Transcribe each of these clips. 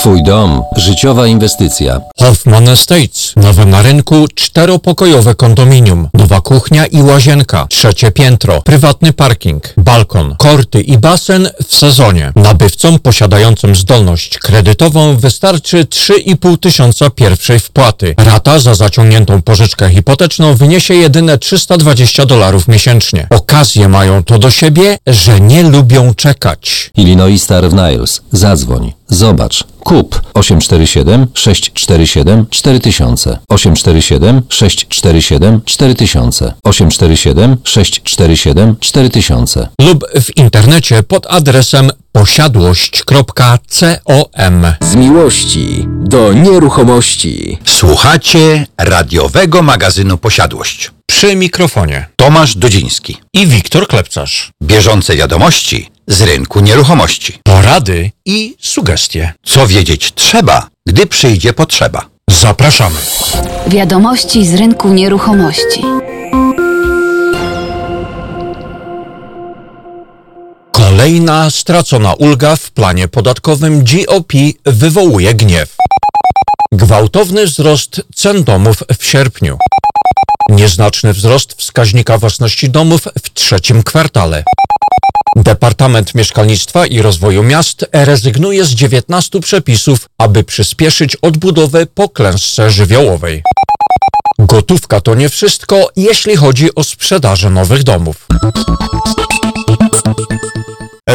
Twój dom. Życiowa inwestycja. Hoffman Estates. Nowe na rynku czteropokojowe kondominium. Nowa kuchnia i łazienka. Trzecie piętro. Prywatny parking. Balkon. Korty i basen w sezonie. Nabywcom posiadającym zdolność kredytową wystarczy 3,5 tysiąca pierwszej wpłaty. Rata za zaciągniętą pożyczkę hipoteczną wyniesie jedyne 320 dolarów miesięcznie. Okazje mają to do siebie, że nie lubią czekać. Illinois Star Niles. Zadzwoń. Zobacz. Kup 847 647 4000 847 647 4000 847 647 4000 lub w internecie pod adresem posiadłość.com. Z miłości do nieruchomości. Słuchacie radiowego magazynu Posiadłość. Przy mikrofonie Tomasz Dudziński. i Wiktor Klepcarz. Bieżące wiadomości z rynku nieruchomości. Porady i sugestie. Co wiedzieć trzeba, gdy przyjdzie potrzeba. Zapraszamy. Wiadomości z rynku nieruchomości. Kolejna stracona ulga w planie podatkowym GOP wywołuje gniew. Gwałtowny wzrost cen domów w sierpniu. Nieznaczny wzrost wskaźnika własności domów w trzecim kwartale. Departament Mieszkalnictwa i Rozwoju Miast rezygnuje z 19 przepisów, aby przyspieszyć odbudowę po klęsce żywiołowej. Gotówka to nie wszystko, jeśli chodzi o sprzedaż nowych domów.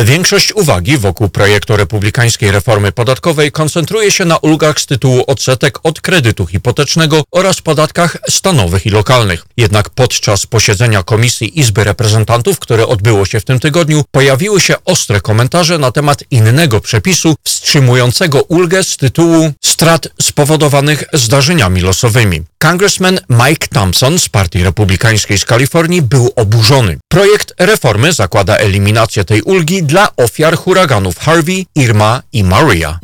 Większość uwagi wokół projektu republikańskiej reformy podatkowej koncentruje się na ulgach z tytułu odsetek od kredytu hipotecznego oraz podatkach stanowych i lokalnych. Jednak podczas posiedzenia Komisji Izby Reprezentantów, które odbyło się w tym tygodniu, pojawiły się ostre komentarze na temat innego przepisu wstrzymującego ulgę z tytułu strat spowodowanych zdarzeniami losowymi. Congressman Mike Thompson z Partii Republikańskiej z Kalifornii był oburzony. Projekt reformy zakłada eliminację tej ulgi dla ofiar huraganów Harvey, Irma i Maria.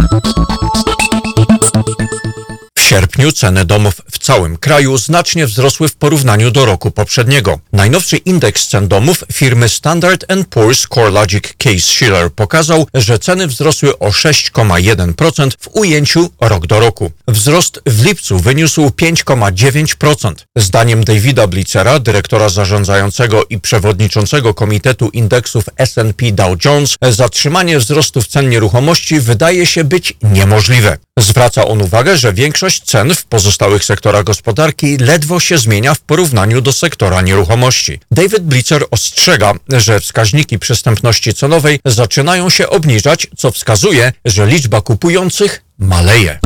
Sierpniu ceny domów w całym kraju znacznie wzrosły w porównaniu do roku poprzedniego. Najnowszy indeks cen domów firmy Standard Poor's CoreLogic Case Shiller pokazał, że ceny wzrosły o 6,1% w ujęciu rok do roku. Wzrost w lipcu wyniósł 5,9%. Zdaniem Davida Blitzera, dyrektora zarządzającego i przewodniczącego Komitetu Indeksów S&P Dow Jones, zatrzymanie wzrostów cen nieruchomości wydaje się być niemożliwe. Zwraca on uwagę, że większość cen w pozostałych sektorach gospodarki ledwo się zmienia w porównaniu do sektora nieruchomości. David Blitzer ostrzega, że wskaźniki przystępności cenowej zaczynają się obniżać, co wskazuje, że liczba kupujących maleje.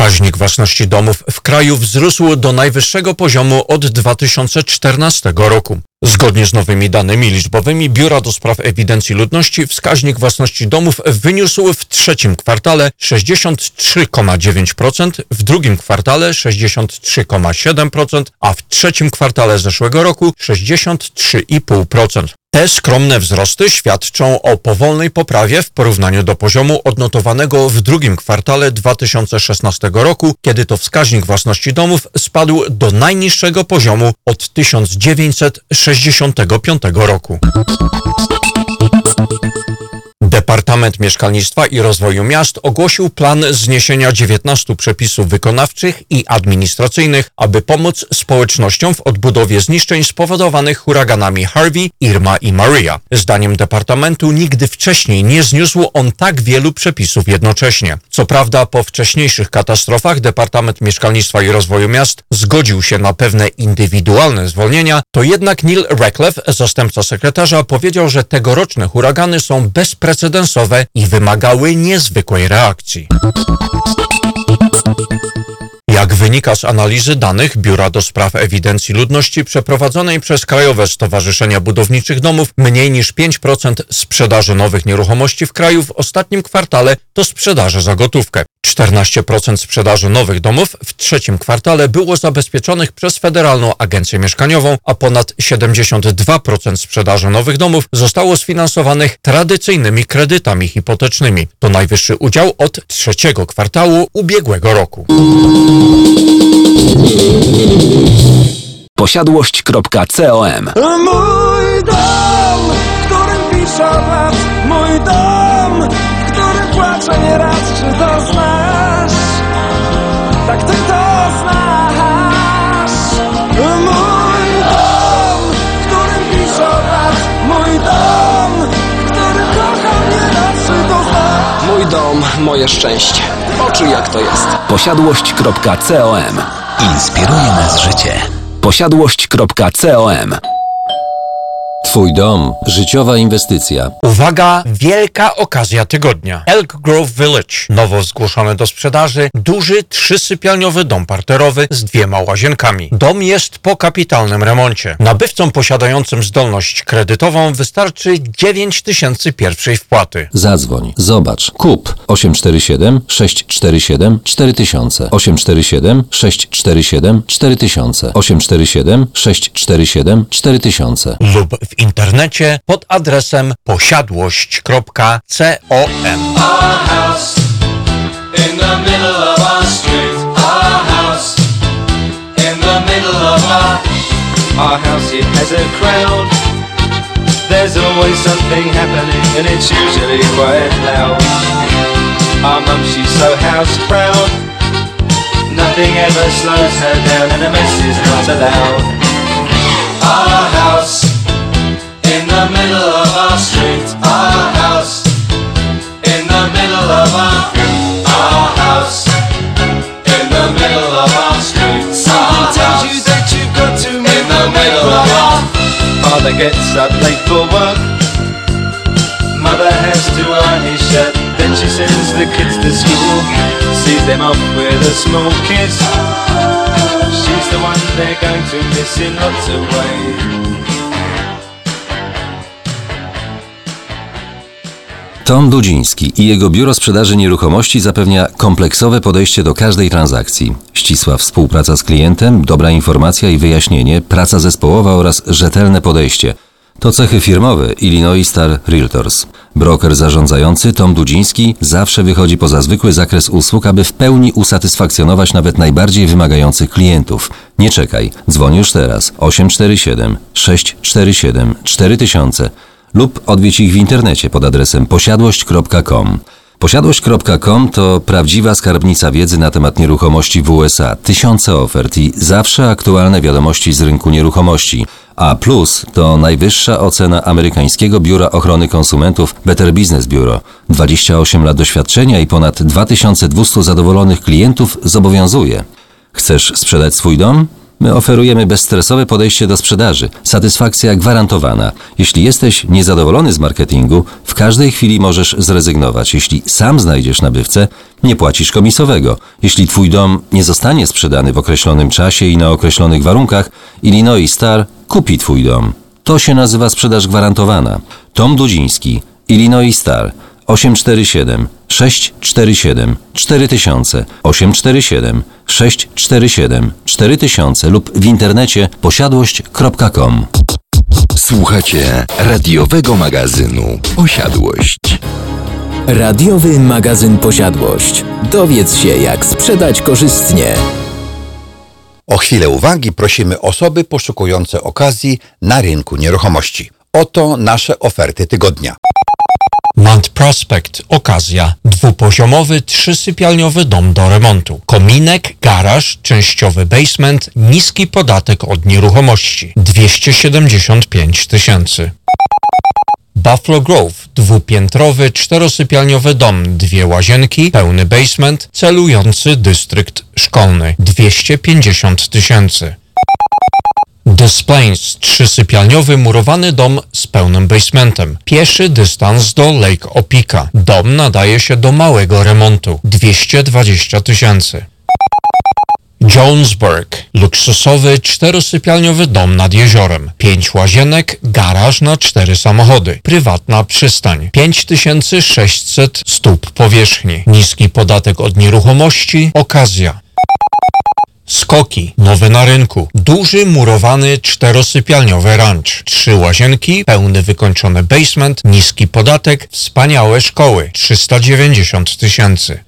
Wskaźnik własności domów w kraju wzrósł do najwyższego poziomu od 2014 roku. Zgodnie z nowymi danymi liczbowymi Biura do Spraw Ewidencji Ludności wskaźnik własności domów wyniósł w trzecim kwartale 63,9%, w drugim kwartale 63,7%, a w trzecim kwartale zeszłego roku 63,5%. Te skromne wzrosty świadczą o powolnej poprawie w porównaniu do poziomu odnotowanego w drugim kwartale 2016 roku, kiedy to wskaźnik własności domów spadł do najniższego poziomu od 1965 roku. Departament Mieszkalnictwa i Rozwoju Miast ogłosił plan zniesienia 19 przepisów wykonawczych i administracyjnych, aby pomóc społecznościom w odbudowie zniszczeń spowodowanych huraganami Harvey, Irma i Maria. Zdaniem Departamentu nigdy wcześniej nie zniósł on tak wielu przepisów jednocześnie. Co prawda po wcześniejszych katastrofach Departament Mieszkalnictwa i Rozwoju Miast zgodził się na pewne indywidualne zwolnienia, to jednak Neil Radcliffe, zastępca sekretarza, powiedział, że tegoroczne huragany są bezprecedensowe i wymagały niezwykłej reakcji. Jak wynika z analizy danych Biura do Spraw Ewidencji Ludności przeprowadzonej przez Krajowe Stowarzyszenia Budowniczych Domów, mniej niż 5% sprzedaży nowych nieruchomości w kraju w ostatnim kwartale to sprzedaże za gotówkę. 14% sprzedaży nowych domów w trzecim kwartale było zabezpieczonych przez Federalną Agencję Mieszkaniową, a ponad 72% sprzedaży nowych domów zostało sfinansowanych tradycyjnymi kredytami hipotecznymi. To najwyższy udział od trzeciego kwartału ubiegłego roku. Posiadłość.com Mój dom, w którym piszę lat Mój dom, płacze nieraz, czy to znasz? Tak ty to znasz. Mój dom, w którym piszę lat Mój dom, w którym kocham nieraz, czy to znasz? Mój dom, moje szczęście. Oczy jak to jest. Posiadłość.com Inspiruje nas życie Posiadłość.com Twój dom. Życiowa inwestycja. Uwaga, wielka okazja tygodnia. Elk Grove Village. Nowo zgłoszony do sprzedaży duży trzysypialniowy dom parterowy z dwiema łazienkami. Dom jest po kapitalnym remoncie. Nabywcom posiadającym zdolność kredytową wystarczy 9 tysięcy pierwszej wpłaty. Zadzwoń. Zobacz. Kup. 847 647 4000. 847 647 4000. 847 647 4000. lub w internecie pod adresem posiadłość.com. There's always something happening, and it's usually quite loud. Our mum, she's so house proud. Nothing ever slows her down, and a mess is not allowed. The middle of our street. Our house in the middle of our street, our house in the middle of our street. Someone tells you that you've got to in the middle of our father gets up late for work. Mother has to iron his shirt. Then she sends the kids to school. Sees them off with a small kiss. She's the one they're going to miss in lots of ways. Tom Dudziński i jego biuro sprzedaży nieruchomości zapewnia kompleksowe podejście do każdej transakcji. Ścisła współpraca z klientem, dobra informacja i wyjaśnienie, praca zespołowa oraz rzetelne podejście. To cechy firmowe Illinois Star Realtors. Broker zarządzający Tom Dudziński zawsze wychodzi poza zwykły zakres usług, aby w pełni usatysfakcjonować nawet najbardziej wymagających klientów. Nie czekaj, dzwoń już teraz 847 647 4000 lub odwiedź ich w internecie pod adresem posiadłość.com. Posiadłość.com to prawdziwa skarbnica wiedzy na temat nieruchomości w USA, tysiące ofert i zawsze aktualne wiadomości z rynku nieruchomości. A plus to najwyższa ocena amerykańskiego biura ochrony konsumentów Better Business Bureau. 28 lat doświadczenia i ponad 2200 zadowolonych klientów zobowiązuje. Chcesz sprzedać swój dom? My oferujemy bezstresowe podejście do sprzedaży, satysfakcja gwarantowana. Jeśli jesteś niezadowolony z marketingu, w każdej chwili możesz zrezygnować. Jeśli sam znajdziesz nabywcę, nie płacisz komisowego. Jeśli twój dom nie zostanie sprzedany w określonym czasie i na określonych warunkach, Illinois Star kupi twój dom. To się nazywa sprzedaż gwarantowana. Tom Dudziński, Illinois Star 847 647 4000 847 647 4000 lub w internecie posiadłość.com. Słuchacie radiowego magazynu Posiadłość. Radiowy magazyn Posiadłość. Dowiedz się jak sprzedać korzystnie. O chwilę uwagi prosimy osoby poszukujące okazji na rynku nieruchomości. Oto nasze oferty tygodnia. Mount Prospect. Okazja. Dwupoziomowy, trzysypialniowy dom do remontu. Kominek, garaż, częściowy basement, niski podatek od nieruchomości. 275 tysięcy. Buffalo Grove. Dwupiętrowy, czterosypialniowy dom, dwie łazienki, pełny basement, celujący dystrykt szkolny. 250 tysięcy. Des Plains, trzysypialniowy murowany dom z pełnym basementem. Pieszy dystans do Lake Opika. Dom nadaje się do małego remontu. 220 tysięcy. Jonesburg, luksusowy czterosypialniowy dom nad jeziorem. Pięć łazienek, garaż na cztery samochody. Prywatna przystań. 5600 stóp powierzchni. Niski podatek od nieruchomości. Okazja. Skoki, nowy na rynku. Duży, murowany, czterosypialniowy ranch. Trzy łazienki, pełny wykończony basement, niski podatek, wspaniałe szkoły. 390 tysięcy.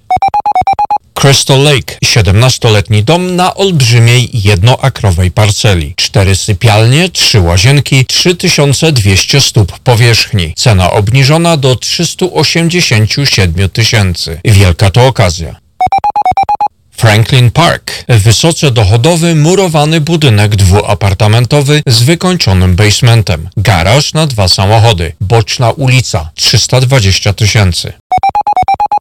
Crystal Lake, 17-letni dom na olbrzymiej jednoakrowej parceli. Cztery sypialnie, trzy łazienki, 3200 stóp powierzchni. Cena obniżona do 387 tysięcy. Wielka to okazja. Franklin Park. Wysoce dochodowy, murowany budynek dwuapartamentowy z wykończonym basementem. Garaż na dwa samochody. Boczna ulica. 320 tysięcy.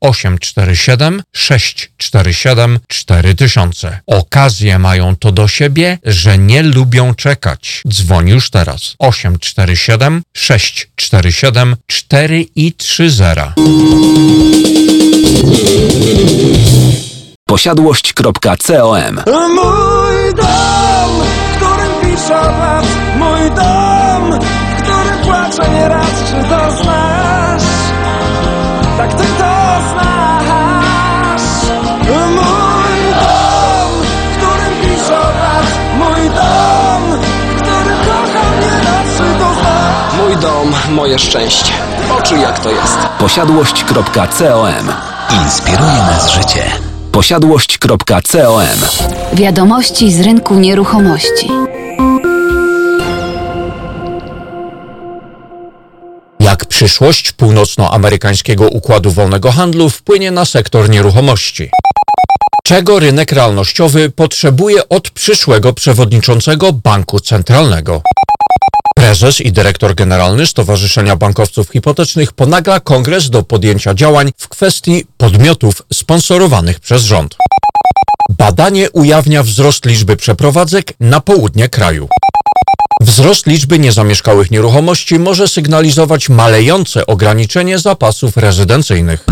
847 647 4000. Okazje mają to do siebie, że nie lubią czekać. Dzwoń już teraz. 847 647 4 i 30. Posiadłość.com Mój dom, w którym pisze lat Mój dom, w którym płacze nieraz Czy to znasz? Moje szczęście. Poczuj jak to jest. Posiadłość.com Inspiruje nas życie. Posiadłość.com Wiadomości z rynku nieruchomości. Jak przyszłość północnoamerykańskiego układu wolnego handlu wpłynie na sektor nieruchomości? Czego rynek realnościowy potrzebuje od przyszłego przewodniczącego banku centralnego? Prezes i dyrektor generalny Stowarzyszenia Bankowców Hipotecznych ponagla kongres do podjęcia działań w kwestii podmiotów sponsorowanych przez rząd. Badanie ujawnia wzrost liczby przeprowadzek na południe kraju. Wzrost liczby niezamieszkałych nieruchomości może sygnalizować malejące ograniczenie zapasów rezydencyjnych.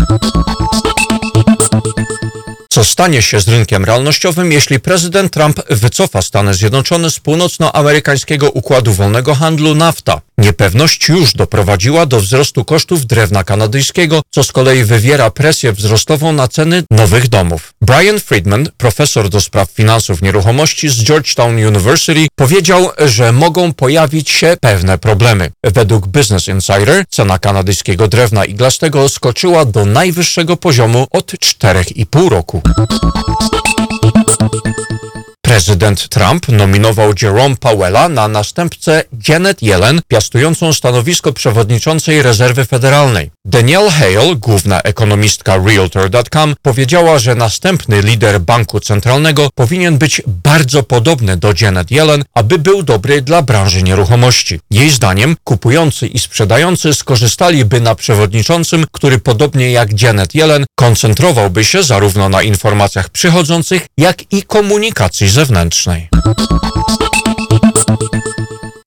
Co stanie się z rynkiem realnościowym, jeśli prezydent Trump wycofa Stany Zjednoczone z północnoamerykańskiego układu wolnego handlu NAFTA? Niepewność już doprowadziła do wzrostu kosztów drewna kanadyjskiego, co z kolei wywiera presję wzrostową na ceny nowych domów. Brian Friedman, profesor do spraw finansów nieruchomości z Georgetown University, powiedział, że mogą pojawić się pewne problemy. Według Business Insider cena kanadyjskiego drewna iglastego skoczyła do najwyższego poziomu od 4,5 roku. ハハハハ! Prezydent Trump nominował Jerome Powella na następcę Janet Yellen, piastującą stanowisko przewodniczącej Rezerwy Federalnej. Danielle Hale, główna ekonomistka Realtor.com, powiedziała, że następny lider banku centralnego powinien być bardzo podobny do Janet Yellen, aby był dobry dla branży nieruchomości. Jej zdaniem kupujący i sprzedający skorzystaliby na przewodniczącym, który podobnie jak Janet Yellen koncentrowałby się zarówno na informacjach przychodzących, jak i komunikacji zewnętrznej.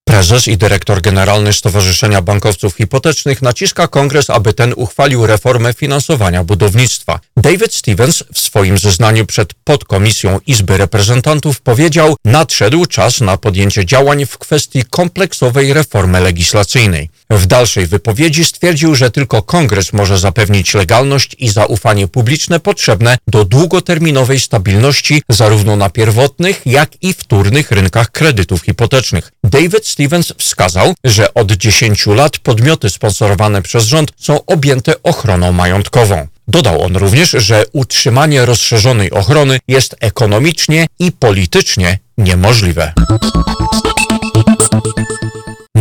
Prezes i dyrektor generalny Stowarzyszenia Bankowców Hipotecznych naciska kongres, aby ten uchwalił reformę finansowania budownictwa. David Stevens w swoim zeznaniu przed podkomisją Izby Reprezentantów powiedział, nadszedł czas na podjęcie działań w kwestii kompleksowej reformy legislacyjnej. W dalszej wypowiedzi stwierdził, że tylko kongres może zapewnić legalność i zaufanie publiczne potrzebne do długoterminowej stabilności zarówno na pierwotnych, jak i wtórnych rynkach kredytów hipotecznych. David Stevens wskazał, że od 10 lat podmioty sponsorowane przez rząd są objęte ochroną majątkową. Dodał on również, że utrzymanie rozszerzonej ochrony jest ekonomicznie i politycznie niemożliwe.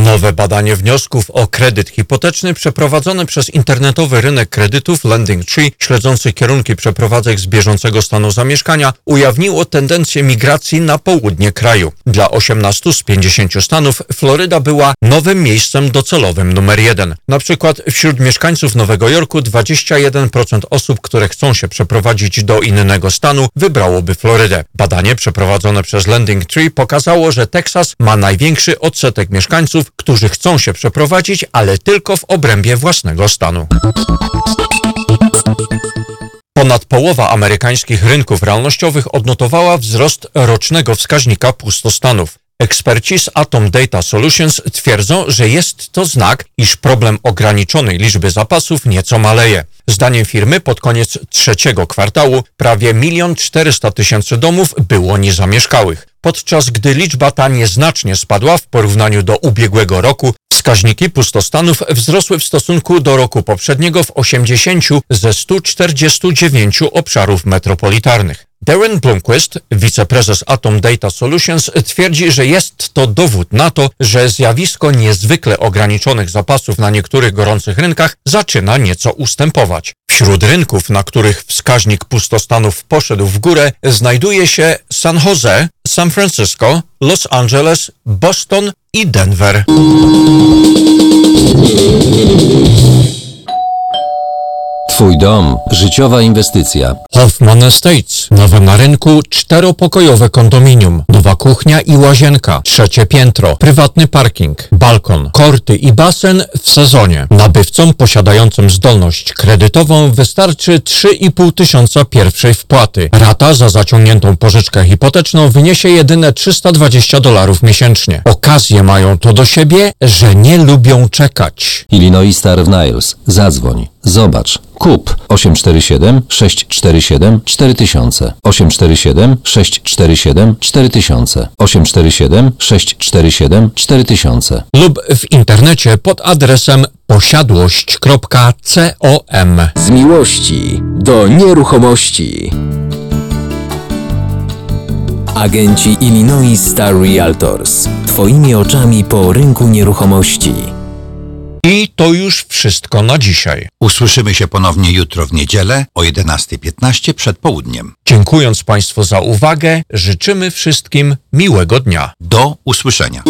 Nowe badanie wniosków o kredyt hipoteczny przeprowadzone przez internetowy rynek kredytów Lending Tree, śledzący kierunki przeprowadzek z bieżącego stanu zamieszkania, ujawniło tendencję migracji na południe kraju. Dla 18 z 50 stanów Floryda była nowym miejscem docelowym numer jeden. Na przykład wśród mieszkańców Nowego Jorku 21% osób, które chcą się przeprowadzić do innego stanu, wybrałoby Florydę. Badanie przeprowadzone przez Lending Tree pokazało, że Teksas ma największy odsetek mieszkańców, którzy chcą się przeprowadzić, ale tylko w obrębie własnego stanu. Ponad połowa amerykańskich rynków realnościowych odnotowała wzrost rocznego wskaźnika pustostanów. Eksperci z Atom Data Solutions twierdzą, że jest to znak, iż problem ograniczonej liczby zapasów nieco maleje. Zdaniem firmy pod koniec trzeciego kwartału prawie 1 400 tysięcy domów było niezamieszkałych. Podczas gdy liczba ta nieznacznie spadła w porównaniu do ubiegłego roku, wskaźniki pustostanów wzrosły w stosunku do roku poprzedniego w 80 ze 149 obszarów metropolitarnych. Darren Blomquist, wiceprezes Atom Data Solutions, twierdzi, że jest to dowód na to, że zjawisko niezwykle ograniczonych zapasów na niektórych gorących rynkach zaczyna nieco ustępować. Wśród rynków, na których wskaźnik pustostanów poszedł w górę, znajduje się San Jose, San Francisco, Los Angeles, Boston i Denver. Twój dom, życiowa inwestycja. Hoffman Estates. Nowe na rynku czteropokojowe kondominium. Nowa kuchnia i łazienka. Trzecie piętro. Prywatny parking. Balkon. Korty i basen w sezonie. Nabywcom posiadającym zdolność kredytową wystarczy 3,5 tysiąca pierwszej wpłaty. Rata za zaciągniętą pożyczkę hipoteczną wyniesie jedyne 320 dolarów miesięcznie. Okazje mają to do siebie, że nie lubią czekać. Illinois Star Niles. Zadzwoń. Zobacz. Kup 847 647 4000 847 647 4000 847 647 4000 lub w internecie pod adresem posiadłość.com. Z miłości do nieruchomości. Agenci Illinois Star Realtors. Twoimi oczami po rynku nieruchomości. I to już wszystko na dzisiaj. Usłyszymy się ponownie jutro w niedzielę o 11.15 przed południem. Dziękując Państwu za uwagę, życzymy wszystkim miłego dnia. Do usłyszenia.